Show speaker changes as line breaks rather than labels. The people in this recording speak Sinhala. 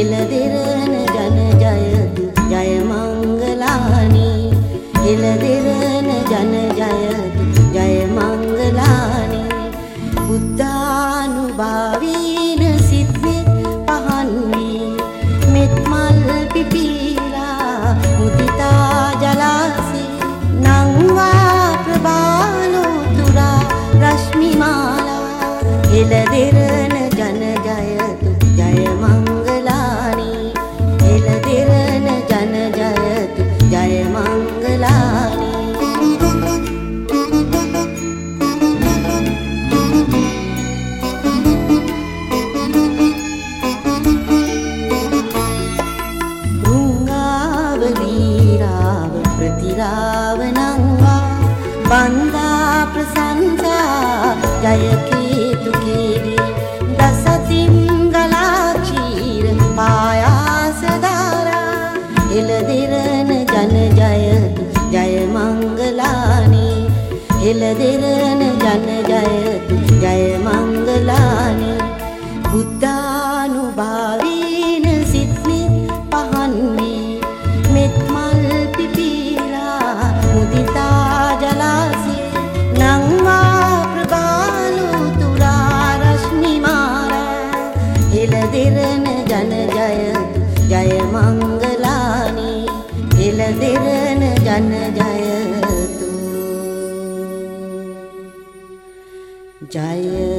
එළදෙරන ජන ජයතු ජය මංගලානී. එළදෙරන ජන ජයතු ෘංගාවලීරාව ප්‍රතිරාවනංවා බන්ධා ප්‍රසංසා ජයකේතුකේදී දසතිංගලාචීර පායාසදාරා එලදෙරන ජන ජයතු ජයමංගලානී එලදෙරන ජන ජයතු ජයමංගලානී එලදෙරන ජන ජයතු ජයමංගලානී එලදෙරන ජන ජයතු ජය